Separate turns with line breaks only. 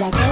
Coba cek baru